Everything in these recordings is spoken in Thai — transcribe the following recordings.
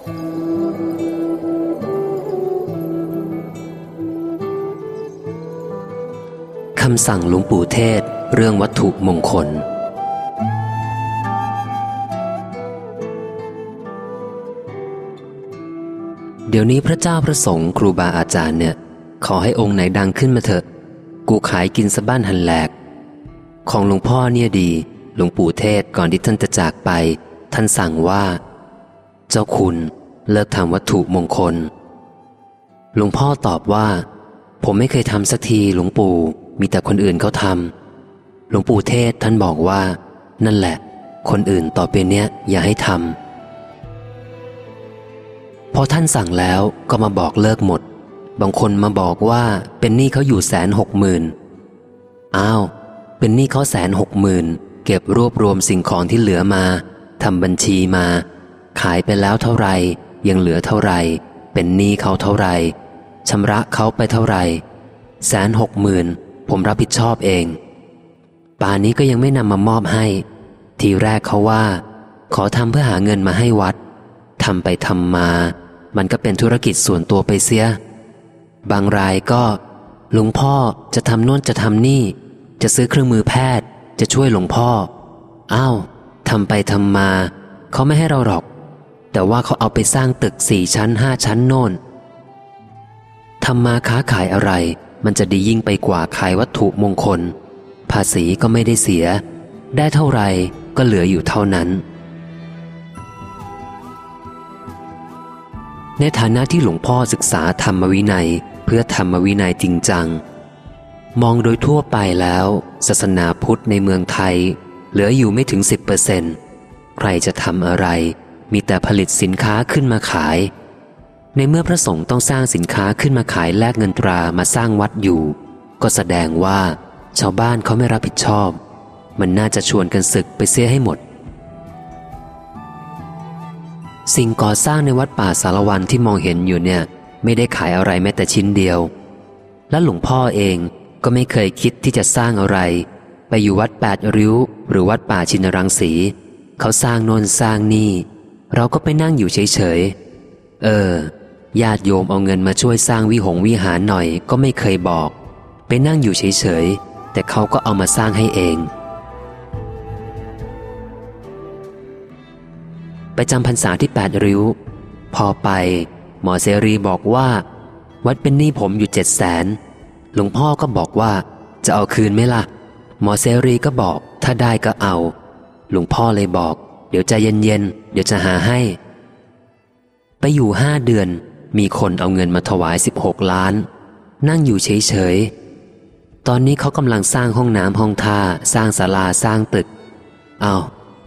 คำสั่งหลวงปู่เทศเรื่องวัตถุมงคล เดี๋ยวนี้พระเจ้าพระสงฆ์ครูบาอาจารย์เนี่ย ขอให้องค์ไหนดังขึ้นมาเถอะ กูขายกินสะบ้านหันแหลก ของหลวงพ่อเนี่ยดี หลวงปู่เทศก่อนที่ท่านจะจากไป ท่านสั่งว่า เจ้าคุณเลิกทำวัตถุมงคล หลวงพ่อตอบว่า ผมไม่เคยทำสักทีหลวงปู่มีแต่คนอื่นเขาทำหลวงปู่เทศท่านบอกว่า นั่นแหละ คนอื่นต่อไปเนี้ยอย่าให้ทำพอท่านสั่งแล้วก็มาบอกเลิกหมด บางคนมาบอกว่าเป็นหนี้เขาอยู่แสนหกหมื่นอ้าว เป็นหนี้เขาแสนหกหมื่นเก็บรวบรวมสิ่งของที่เหลือมาทำบัญชีมา ขายไปแล้วเท่าไรยังเหลือเท่าไรเป็นหนี้เขาเท่าไรชำระเขาไปเท่าไรแสนหกหมื่นผมรับผิดชอบเอง ป่านี้ก็ยังไม่นำมามอบให้ ทีแรกเขาว่า ขอทำเพื่อหาเงินมาให้วัดทำไปทำมา มันก็เป็นธุรกิจส่วนตัวไปเสีย บางรายก็หลวงพ่อจะทำโน่นจะทำนี่ จะซื้อเครื่องมือแพทย์ จะช่วยหลวงพ่อ อ้าวทำไปทำมา เขาไม่ให้เราหรอก แต่ว่าเขาเอาไปสร้างตึกสี่ชั้นห้าชั้นโน่นทำมาค้าขายอะไรมันจะดียิ่งไปกว่าขายวัตถุมงคล ภาษีก็ไม่ได้เสีย ได้เท่าไรก็เหลืออยู่เท่านั้น ในฐานะที่หลวงพ่อศึกษาธรรมวินัยเพื่อธรรมวินัยจริงจัง มองโดยทั่วไปแล้วศาสนาพุทธในเมืองไทย เหลืออยู่ไม่ถึง 10%ใครจะทำอะไร มีแต่ผลิตสินค้าขึ้นมาขาย ในเมื่อพระสงฆ์ต้องสร้างสินค้าขึ้นมาขายแลกเงินตรามาสร้างวัดอยู่ ก็แสดงว่า ชาวบ้านเขาไม่รับผิดชอบ มันน่าจะชวนกันศึกไปเสียให้หมด สิ่งก่อสร้างในวัดป่าสารวันที่มองเห็นอยู่เนี่ย ไม่ได้ขายอะไรแม้แต่ชิ้นเดียว และหลวงพ่อเองก็ไม่เคยคิดที่จะสร้างอะไร ไปอยู่วัดแปดริ้ว หรือวัดป่าชินรังสี เขาสร้างโนนสร้างนี่ เราก็ไปนั่งอยู่เฉยๆ เออ ญาติโยมเอาเงินมาช่วยสร้างวิหงวิหารหน่อยก็ไม่เคยบอก ไปนั่งอยู่เฉยๆ แต่เขาก็เอามาสร้างให้เอง ไปจำพรรษาที่แปดริ้ว พอไป หมอเสรีบอกว่า วัดเป็นหนี้ผมอยู่เจ็ดแสนหลวงพ่อก็บอกว่า จะเอาคืนไหมล่ะ หมอเสรีก็บอก ถ้าได้ก็เอา หลวงพ่อเลยบอก เดี๋ยวใจเย็นๆ เดี๋ยวจะหาให้ ไปอยู่ห้าเดือน มีคนเอาเงินมาถวาย 16 ล้าน นั่งอยู่เฉยๆ ตอนนี้เขากำลังสร้างห้องน้ำห้องท่า สร้างศาลาสร้างตึก เอา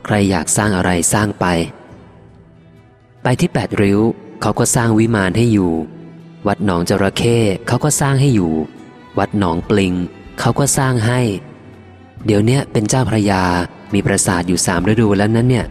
ใครอยากสร้างอะไรสร้างไป ไปที่แปดริ้ว เขาก็สร้างวิมานให้อยู่ วัดหนองจระเข้เขาก็สร้างให้อยู่ วัดหนองปลิง เขาก็สร้างให้ เดี๋ยวนี้เป็นเจ้าพระยา มีปราสาทอยู่สามฤดูแล้วนั้นเนี่ย